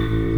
Mm-hmm.